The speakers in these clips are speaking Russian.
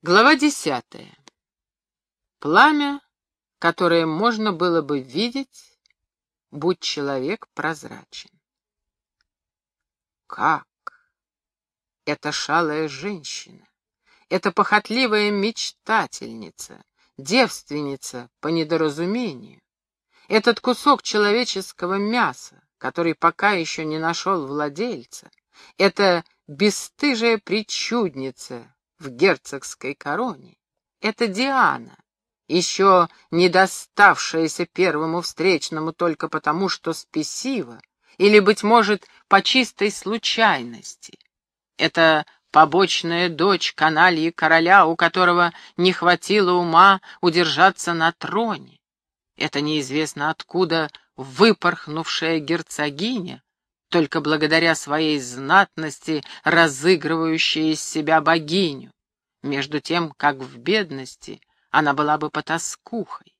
Глава десятая. Пламя, которое можно было бы видеть, будь человек прозрачен. Как? Это шалая женщина, это похотливая мечтательница, девственница по недоразумению, этот кусок человеческого мяса, который пока еще не нашел владельца, это бесстыжая причудница, в герцогской короне. Это Диана, еще не доставшаяся первому встречному только потому, что спесива, или, быть может, по чистой случайности. Это побочная дочь канальи короля, у которого не хватило ума удержаться на троне. Это неизвестно откуда выпорхнувшая герцогиня, только благодаря своей знатности разыгрывающая из себя богиню, между тем, как в бедности она была бы потаскухой.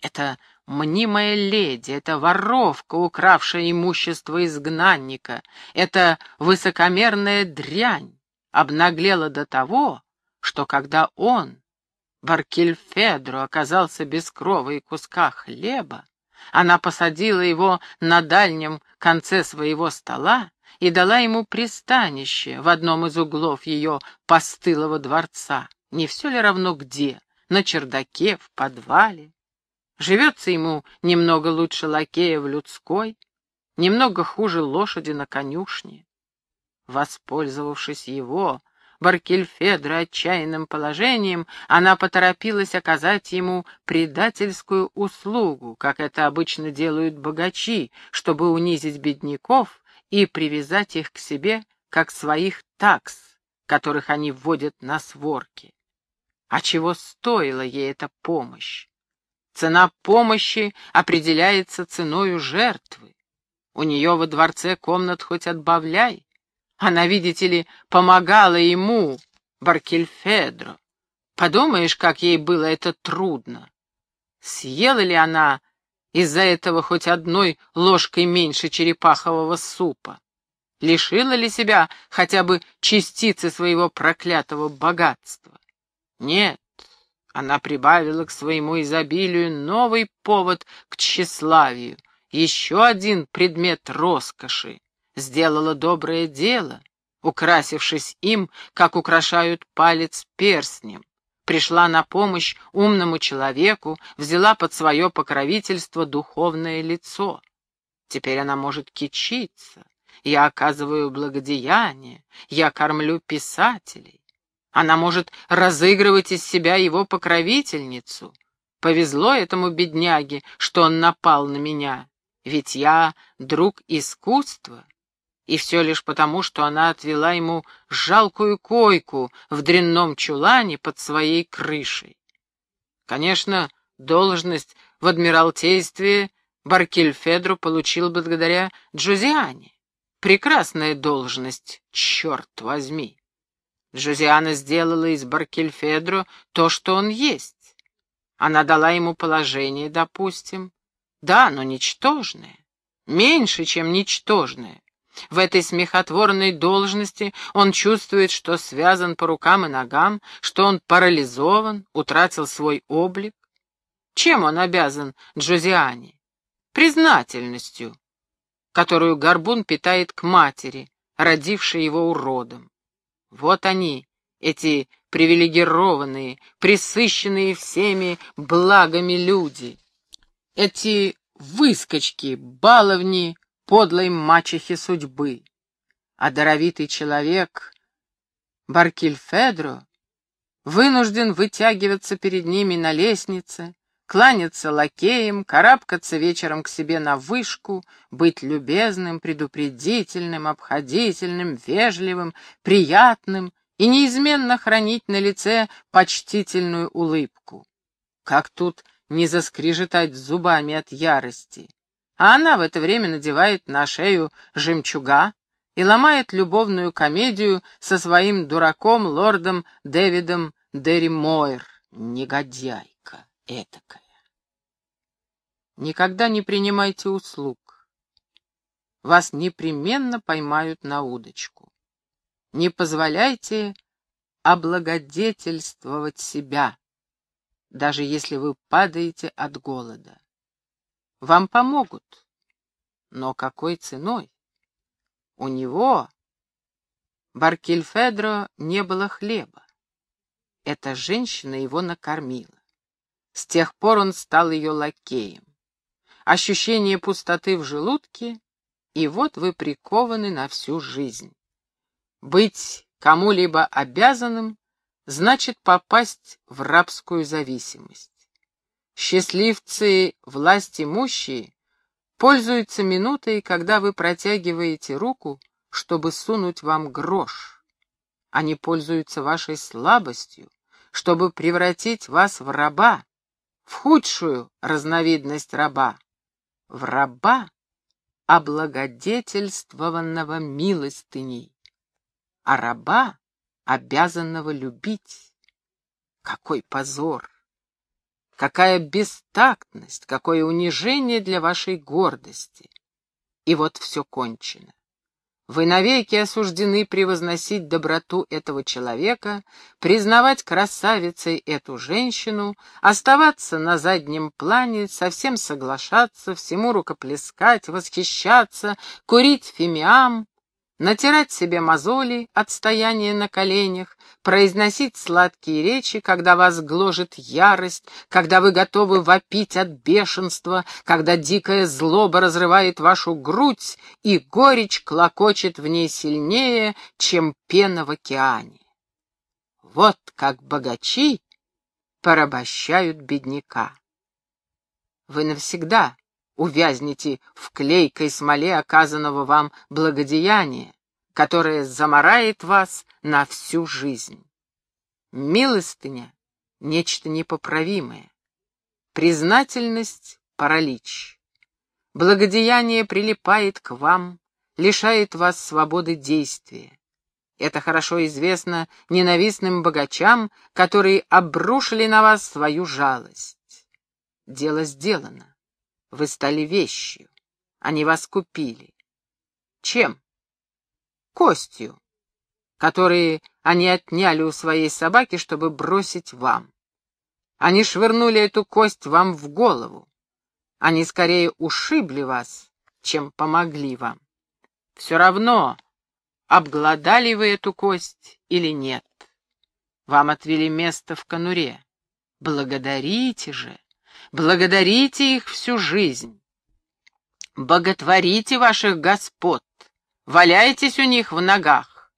Это мнимая леди, это воровка, укравшая имущество изгнанника, это высокомерная дрянь обнаглела до того, что когда он, Баркельфедро, оказался без крова и куска хлеба, она посадила его на дальнем конце своего стола и дала ему пристанище в одном из углов ее постылого дворца. Не все ли равно где? На чердаке, в подвале? Живется ему немного лучше лакея в людской, немного хуже лошади на конюшне. Воспользовавшись его, Баркельфедро отчаянным положением, она поторопилась оказать ему предательскую услугу, как это обычно делают богачи, чтобы унизить бедняков и привязать их к себе, как своих такс, которых они вводят на сворки. А чего стоила ей эта помощь? Цена помощи определяется ценою жертвы. У нее во дворце комнат хоть отбавляй. Она, видите ли, помогала ему, Баркельфедро. Подумаешь, как ей было это трудно. Съела ли она из-за этого хоть одной ложкой меньше черепахового супа? Лишила ли себя хотя бы частицы своего проклятого богатства? Нет, она прибавила к своему изобилию новый повод к тщеславию, еще один предмет роскоши сделала доброе дело, украсившись им, как украшают палец перстнем. Пришла на помощь умному человеку, взяла под свое покровительство духовное лицо. Теперь она может кичиться. Я оказываю благодеяние, я кормлю писателей. Она может разыгрывать из себя его покровительницу. Повезло этому бедняге, что он напал на меня, ведь я друг искусства и все лишь потому, что она отвела ему жалкую койку в дрянном чулане под своей крышей. Конечно, должность в Адмиралтействе Баркельфедру получил благодаря Джузиане. Прекрасная должность, черт возьми. Джузиана сделала из Баркельфедру то, что он есть. Она дала ему положение, допустим. Да, но ничтожное. Меньше, чем ничтожное. В этой смехотворной должности он чувствует, что связан по рукам и ногам, что он парализован, утратил свой облик. Чем он обязан Джозиане? Признательностью, которую Горбун питает к матери, родившей его уродом. Вот они, эти привилегированные, присыщенные всеми благами люди, эти выскочки, баловни, подлой мачехи судьбы. А даровитый человек Баркильфедро вынужден вытягиваться перед ними на лестнице, кланяться лакеем, карабкаться вечером к себе на вышку, быть любезным, предупредительным, обходительным, вежливым, приятным и неизменно хранить на лице почтительную улыбку. Как тут не заскрежетать зубами от ярости? А она в это время надевает на шею жемчуга и ломает любовную комедию со своим дураком лордом Дэвидом Дерри. Негодяйка этакая. Никогда не принимайте услуг. Вас непременно поймают на удочку. Не позволяйте облагодетельствовать себя, даже если вы падаете от голода. Вам помогут, но какой ценой? У него, Баркельфедро, не было хлеба. Эта женщина его накормила. С тех пор он стал ее лакеем. Ощущение пустоты в желудке, и вот вы прикованы на всю жизнь. Быть кому-либо обязанным значит попасть в рабскую зависимость. Счастливцы, власть имущие, пользуются минутой, когда вы протягиваете руку, чтобы сунуть вам грош. Они пользуются вашей слабостью, чтобы превратить вас в раба, в худшую разновидность раба, в раба, облагодетельствованного милостыней, а раба, обязанного любить. Какой позор! Какая бестактность, какое унижение для вашей гордости. И вот все кончено. Вы навеки осуждены превозносить доброту этого человека, признавать красавицей эту женщину, оставаться на заднем плане, совсем соглашаться, всему рукоплескать, восхищаться, курить фимиам, натирать себе мозоли от стояния на коленях, произносить сладкие речи, когда вас гложет ярость, когда вы готовы вопить от бешенства, когда дикая злоба разрывает вашу грудь, и горечь клокочет в ней сильнее, чем пена в океане. Вот как богачи порабощают бедняка. Вы навсегда увязнете в клейкой смоле оказанного вам благодеяния, которое замарает вас на всю жизнь. Милостыня — нечто непоправимое. Признательность — паралич. Благодеяние прилипает к вам, лишает вас свободы действия. Это хорошо известно ненавистным богачам, которые обрушили на вас свою жалость. Дело сделано. Вы стали вещью. Они вас купили. Чем? Костью, которые они отняли у своей собаки, чтобы бросить вам. Они швырнули эту кость вам в голову. Они скорее ушибли вас, чем помогли вам. Все равно, обглодали вы эту кость или нет. Вам отвели место в конуре. Благодарите же. Благодарите их всю жизнь. Боготворите ваших господ, валяйтесь у них в ногах.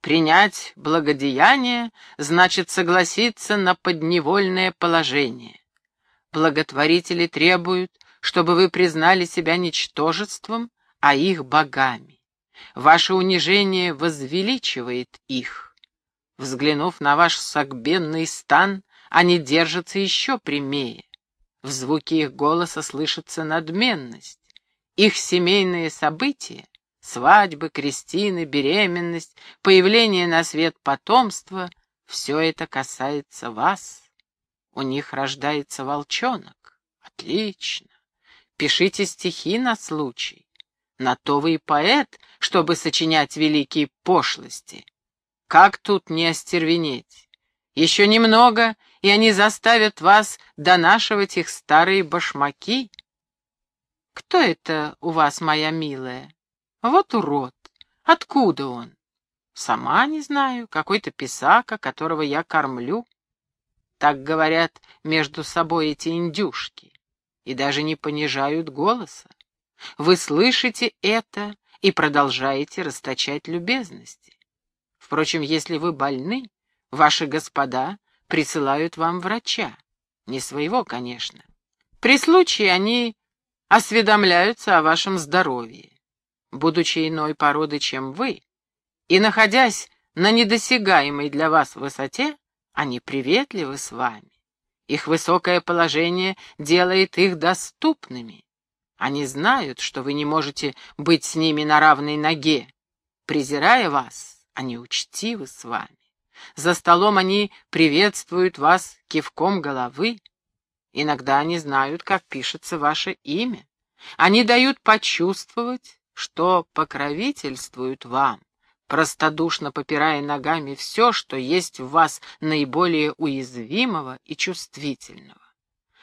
Принять благодеяние значит согласиться на подневольное положение. Благотворители требуют, чтобы вы признали себя ничтожеством, а их богами. Ваше унижение возвеличивает их. Взглянув на ваш согбенный стан, они держатся еще прямее. В звуке их голоса слышится надменность. Их семейные события — свадьбы, крестины, беременность, появление на свет потомства — все это касается вас. У них рождается волчонок. Отлично. Пишите стихи на случай. На то вы и поэт, чтобы сочинять великие пошлости. Как тут не остервенеть? Еще немного, и они заставят вас донашивать их старые башмаки? Кто это у вас, моя милая? Вот урод. Откуда он? Сама не знаю, какой-то писака, которого я кормлю. Так говорят между собой эти индюшки, и даже не понижают голоса. Вы слышите это и продолжаете расточать любезности. Впрочем, если вы больны, ваши господа присылают вам врача. Не своего, конечно. При случае они осведомляются о вашем здоровье. Будучи иной породы, чем вы, и находясь на недосягаемой для вас высоте, они приветливы с вами. Их высокое положение делает их доступными. Они знают, что вы не можете быть с ними на равной ноге. Презирая вас, они учтивы с вами. За столом они приветствуют вас кивком головы. Иногда они знают, как пишется ваше имя. Они дают почувствовать, что покровительствуют вам, простодушно попирая ногами все, что есть в вас наиболее уязвимого и чувствительного.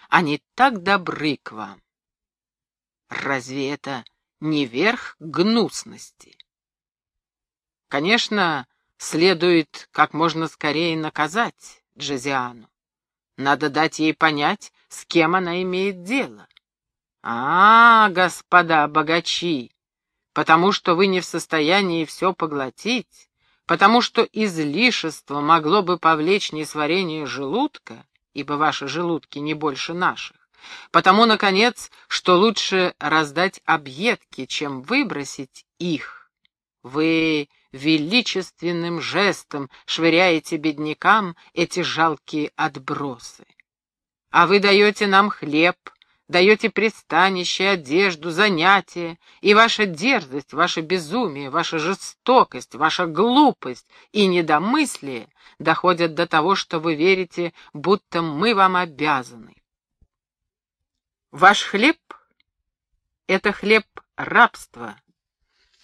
Они так добры к вам. Разве это не верх гнусности? Конечно, следует как можно скорее наказать Джезиану. Надо дать ей понять, с кем она имеет дело. А, господа богачи, потому что вы не в состоянии все поглотить, потому что излишество могло бы повлечь несварение желудка, ибо ваши желудки не больше наших, потому, наконец, что лучше раздать объедки, чем выбросить их. Вы величественным жестом швыряете беднякам эти жалкие отбросы. А вы даете нам хлеб, даете пристанище, одежду, занятия, и ваша дерзость, ваше безумие, ваша жестокость, ваша глупость и недомыслие доходят до того, что вы верите, будто мы вам обязаны. Ваш хлеб — это хлеб рабства,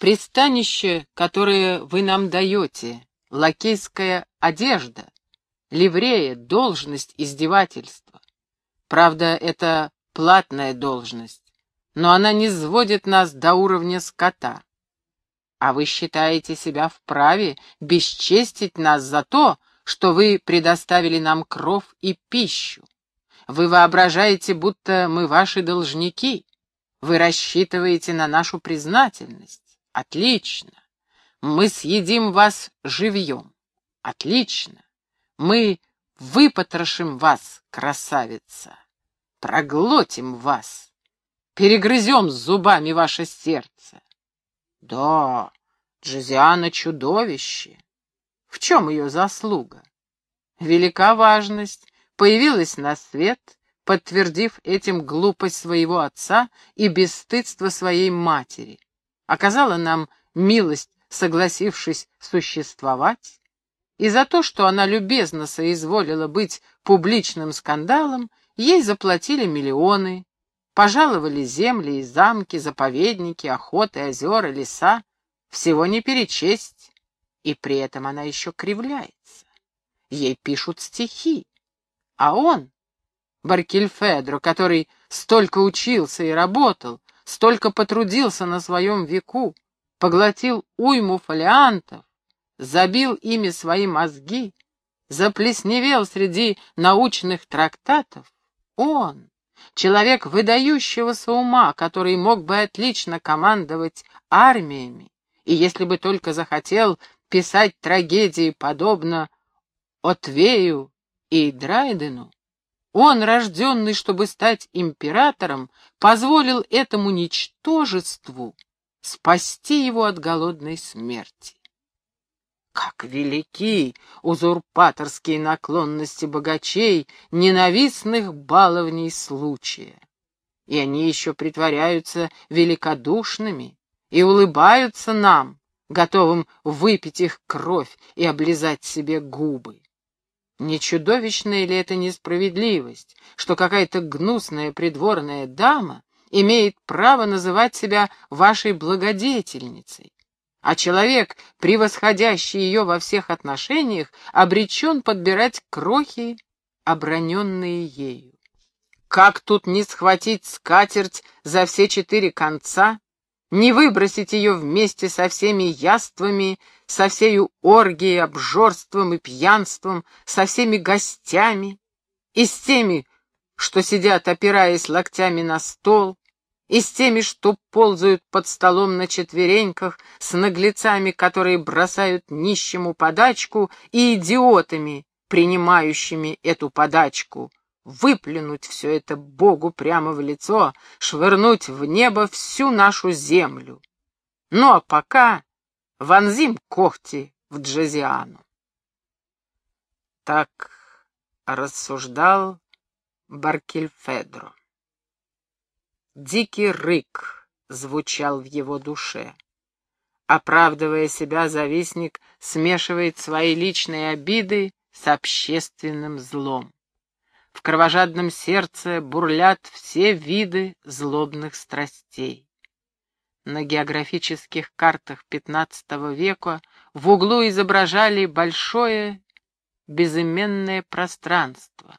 пристанище, которое вы нам даете, лакейская одежда, ливрея, должность, издевательство. Правда, это платная должность, но она не сводит нас до уровня скота. А вы считаете себя вправе бесчестить нас за то, что вы предоставили нам кров и пищу. Вы воображаете, будто мы ваши должники. Вы рассчитываете на нашу признательность. Отлично. Мы съедим вас живьем. Отлично. Мы выпотрошим вас, красавица проглотим вас, перегрызем зубами ваше сердце. Да, Джозиана чудовище. В чем ее заслуга? Велика важность, появилась на свет, подтвердив этим глупость своего отца и бесстыдство своей матери, оказала нам милость, согласившись существовать, и за то, что она любезно соизволила быть публичным скандалом, Ей заплатили миллионы, пожаловали земли и замки, заповедники, охоты, озера, леса. Всего не перечесть, и при этом она еще кривляется. Ей пишут стихи, а он, Баркельфедро, который столько учился и работал, столько потрудился на своем веку, поглотил уйму фолиантов, забил ими свои мозги, заплесневел среди научных трактатов, он, человек выдающегося ума, который мог бы отлично командовать армиями, и если бы только захотел писать трагедии подобно Отвею и Драйдену, он, рожденный, чтобы стать императором, позволил этому ничтожеству спасти его от голодной смерти. Как велики узурпаторские наклонности богачей, ненавистных баловней случая! И они еще притворяются великодушными и улыбаются нам, готовым выпить их кровь и облизать себе губы. Не чудовищная ли это несправедливость, что какая-то гнусная придворная дама имеет право называть себя вашей благодетельницей? а человек, превосходящий ее во всех отношениях, обречен подбирать крохи, оброненные ею. Как тут не схватить скатерть за все четыре конца, не выбросить ее вместе со всеми яствами, со всею оргией, обжорством и пьянством, со всеми гостями и с теми, что сидят, опираясь локтями на стол, и с теми, что ползают под столом на четвереньках, с наглецами, которые бросают нищему подачку, и идиотами, принимающими эту подачку, выплюнуть все это Богу прямо в лицо, швырнуть в небо всю нашу землю. Ну а пока вонзим когти в Джазиану. Так рассуждал Баркельфедро. Дикий рык звучал в его душе. Оправдывая себя, завистник смешивает свои личные обиды с общественным злом. В кровожадном сердце бурлят все виды злобных страстей. На географических картах XV века в углу изображали большое безыменное пространство,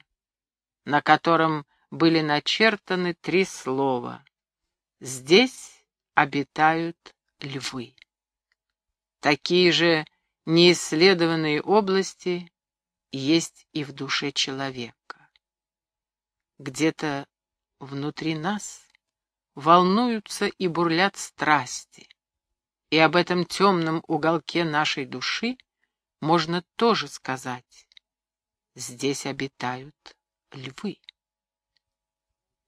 на котором были начертаны три слова «Здесь обитают львы». Такие же неисследованные области есть и в душе человека. Где-то внутри нас волнуются и бурлят страсти, и об этом темном уголке нашей души можно тоже сказать. Здесь обитают львы.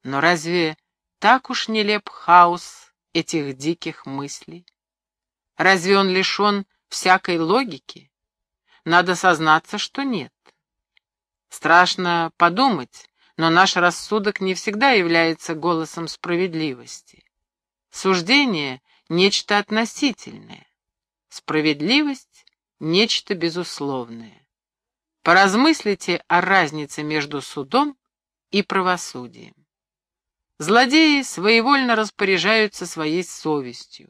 Но разве так уж нелеп хаос этих диких мыслей? Разве он лишен всякой логики? Надо сознаться, что нет. Страшно подумать, но наш рассудок не всегда является голосом справедливости. Суждение — нечто относительное, справедливость — нечто безусловное. Поразмыслите о разнице между судом и правосудием. Злодеи своевольно распоряжаются своей совестью.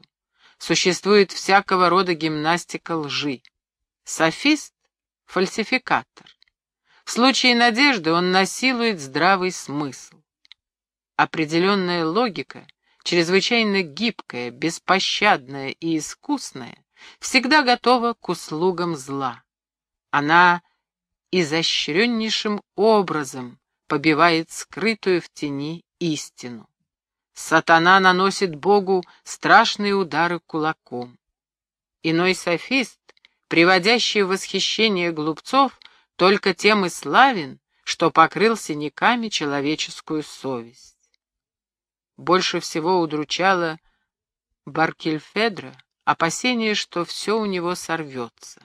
Существует всякого рода гимнастика лжи. Софист — фальсификатор. В случае надежды он насилует здравый смысл. Определенная логика, чрезвычайно гибкая, беспощадная и искусная, всегда готова к услугам зла. Она изощреннейшим образом побивает скрытую в тени истину. Сатана наносит Богу страшные удары кулаком. Иной софист, приводящий в восхищение глупцов, только тем и славен, что покрыл синяками человеческую совесть. Больше всего удручало Баркельфедра опасение, что все у него сорвется.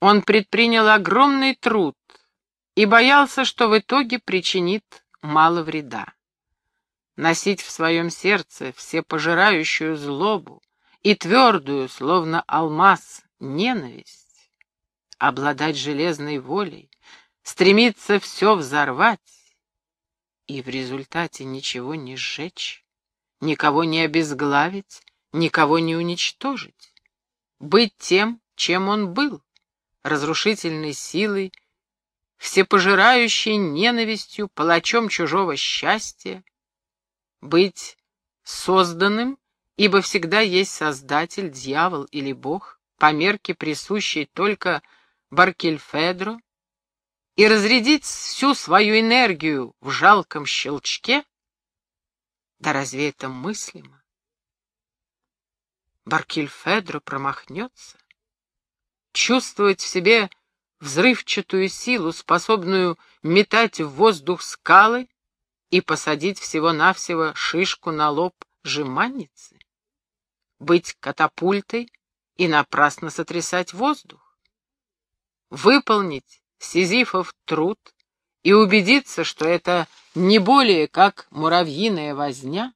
Он предпринял огромный труд и боялся, что в итоге причинит мало вреда. Носить в своем сердце всепожирающую злобу и твердую, словно алмаз, ненависть, обладать железной волей, стремиться все взорвать и в результате ничего не сжечь, никого не обезглавить, никого не уничтожить, быть тем, чем он был, разрушительной силой, всепожирающей ненавистью, палачом чужого счастья, быть созданным, ибо всегда есть Создатель, дьявол или Бог, по мерке присущей только Баркельфедро и разрядить всю свою энергию в жалком щелчке? Да разве это мыслимо? Баркельфедро промахнется? Чувствовать в себе взрывчатую силу, способную метать в воздух скалы и посадить всего-навсего шишку на лоб жеманницы? Быть катапультой и напрасно сотрясать воздух? Выполнить Сизифов труд и убедиться, что это не более как муравьиная возня,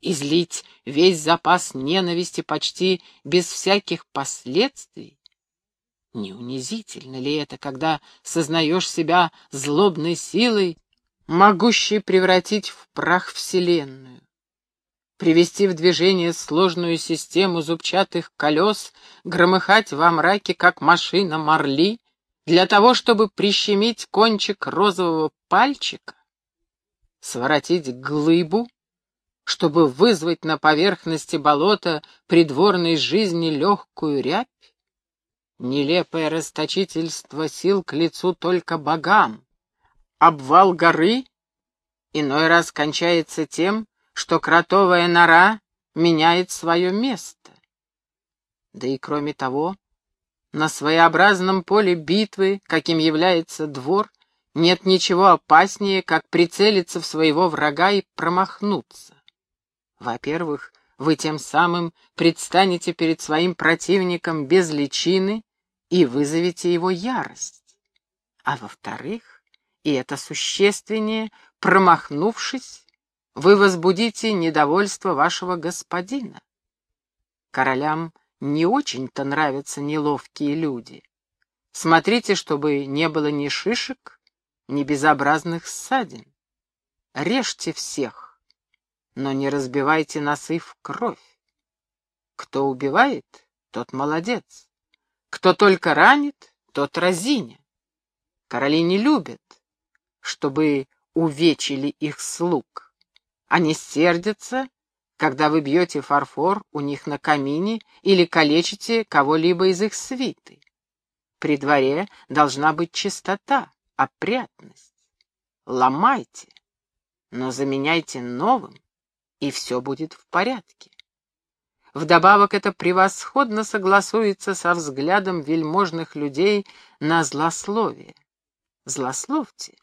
излить весь запас ненависти почти без всяких последствий? Не унизительно ли это, когда сознаешь себя злобной силой, могущей превратить в прах Вселенную? Привести в движение сложную систему зубчатых колес, громыхать во мраке, как машина Марли, для того, чтобы прищемить кончик розового пальчика, своротить глыбу, чтобы вызвать на поверхности болота придворной жизни легкую рябь? Нелепое расточительство сил к лицу только богам. Обвал горы иной раз кончается тем, что кротовая нора меняет свое место. Да и кроме того, на своеобразном поле битвы, каким является двор, нет ничего опаснее, как прицелиться в своего врага и промахнуться. Во-первых, вы тем самым предстанете перед своим противником без личины и вызовете его ярость. А во-вторых, и это существеннее, промахнувшись, вы возбудите недовольство вашего господина. Королям не очень-то нравятся неловкие люди. Смотрите, чтобы не было ни шишек, ни безобразных ссадин. Режьте всех. но не разбивайте носы в кровь. Кто убивает, тот молодец. Кто только ранит, тот разиня. Короли не любят, чтобы увечили их слуг. Они сердятся, когда вы бьете фарфор у них на камине или калечите кого-либо из их свиты. При дворе должна быть чистота, опрятность. Ломайте, но заменяйте новым, и все будет в порядке. Вдобавок это превосходно согласуется со взглядом вельможных людей на злословие. Злословьте.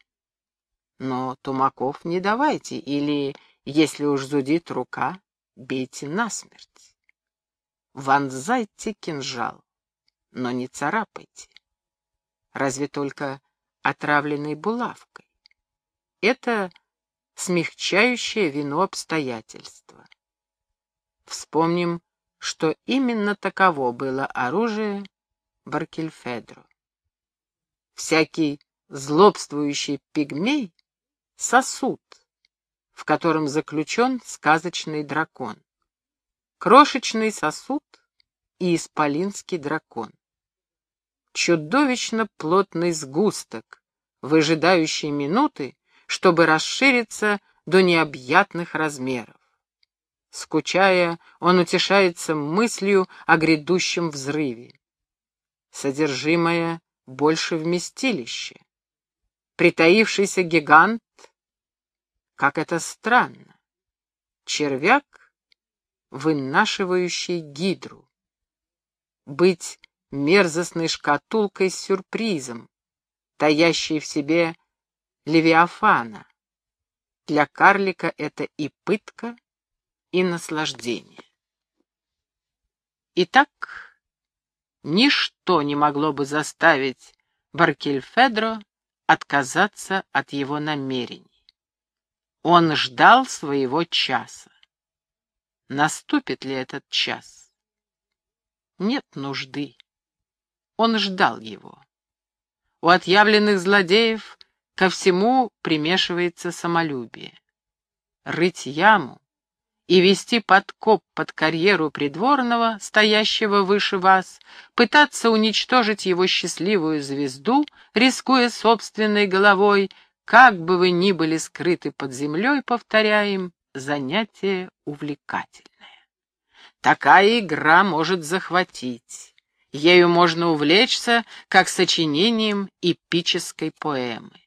Но тумаков не давайте, или, если уж зудит рука, бейте насмерть. Вонзайте кинжал, но не царапайте. Разве только отравленной булавкой. Это смягчающее вину обстоятельства. Вспомним, что именно таково было оружие Баркельфедро. Всякий злобствующий пигмей — сосуд, в котором заключен сказочный дракон. Крошечный сосуд и исполинский дракон. Чудовищно плотный сгусток, выжидающий минуты, чтобы расшириться до необъятных размеров. Скучая, он утешается мыслью о грядущем взрыве. Содержимое больше вместилище. Притаившийся гигант, как это странно. Червяк, вынашивающий гидру. Быть мерзостной шкатулкой с сюрпризом, таящей в себе Левиафана. Для карлика это и пытка, и наслаждение. Итак, ничто не могло бы заставить Баркельфедро отказаться от его намерений. Он ждал своего часа. Наступит ли этот час? Нет нужды. Он ждал его. У отъявленных злодеев ко всему примешивается самолюбие. Рыть яму, и вести подкоп под карьеру придворного, стоящего выше вас, пытаться уничтожить его счастливую звезду, рискуя собственной головой, как бы вы ни были скрыты под землей, повторяем, занятие увлекательное. Такая игра может захватить. Ею можно увлечься, как сочинением эпической поэмы.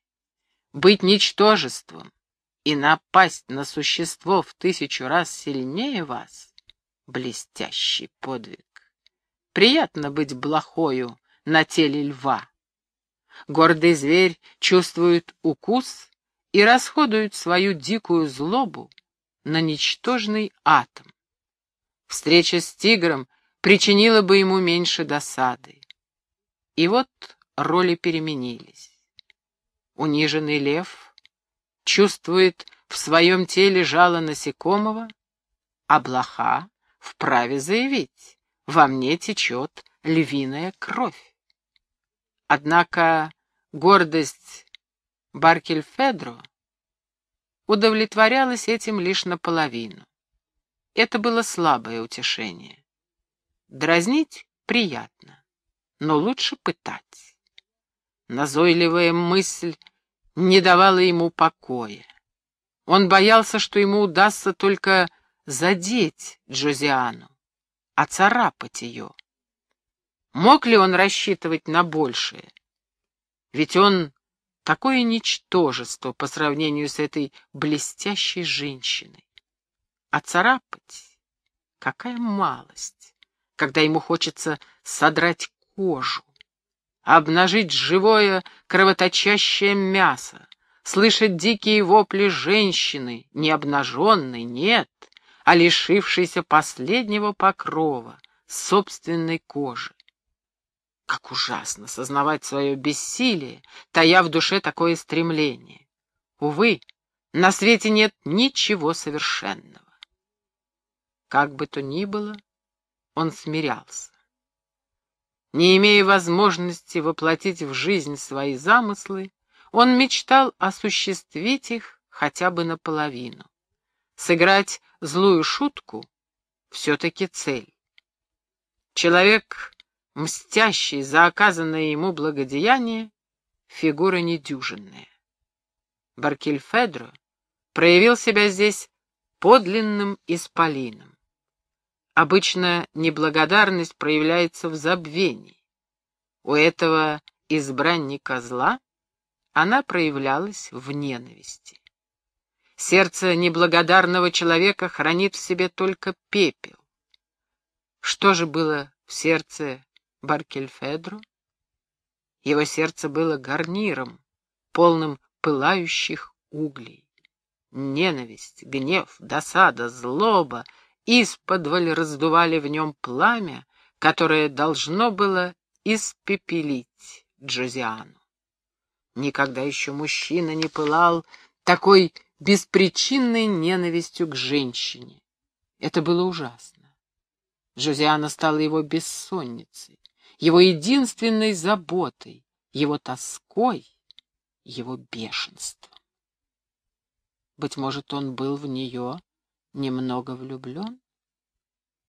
Быть ничтожеством, и напасть на существо в тысячу раз сильнее вас — блестящий подвиг. Приятно быть блохою на теле льва. Гордый зверь чувствует укус и расходует свою дикую злобу на ничтожный атом. Встреча с тигром причинила бы ему меньше досады. И вот роли переменились. Униженный лев — чувствует в своем теле жало насекомого, а блоха вправе заявить, во мне течет львиная кровь. Однако гордость Баркельфедро удовлетворялась этим лишь наполовину. Это было слабое утешение. Дразнить приятно, но лучше пытать. Назойливая мысль не давала ему покоя. Он боялся, что ему удастся только задеть Джозиану, оцарапать ее. Мог ли он рассчитывать на большее? Ведь он такое ничтожество по сравнению с этой блестящей женщиной. А царапать — какая малость, когда ему хочется содрать кожу, обнажить живое кровоточащее мясо, слышать дикие вопли женщины, не обнаженной, нет, а лишившейся последнего покрова, собственной кожи. Как ужасно сознавать свое бессилие, тая в душе такое стремление. Увы, на свете нет ничего совершенного. Как бы то ни было, он смирялся. Не имея возможности воплотить в жизнь свои замыслы, он мечтал осуществить их хотя бы наполовину. Сыграть злую шутку — все-таки цель. Человек, мстящий за оказанное ему благодеяние, фигура недюжинная. Баркильфедро проявил себя здесь подлинным исполином. Обычно неблагодарность проявляется в забвении. У этого избранника зла она проявлялась в ненависти. Сердце неблагодарного человека хранит в себе только пепел. Что же было в сердце Баркельфедро? Его сердце было гарниром, полным пылающих углей. Ненависть, гнев, досада, злоба исподволь раздували в нем пламя, которое должно было испепелить Джозиану. Никогда еще мужчина не пылал такой беспричинной ненавистью к женщине. Это было ужасно. Джозиана стала его бессонницей, его единственной заботой, его тоской, его бешенством. Быть может, он был в нее немного влюблен?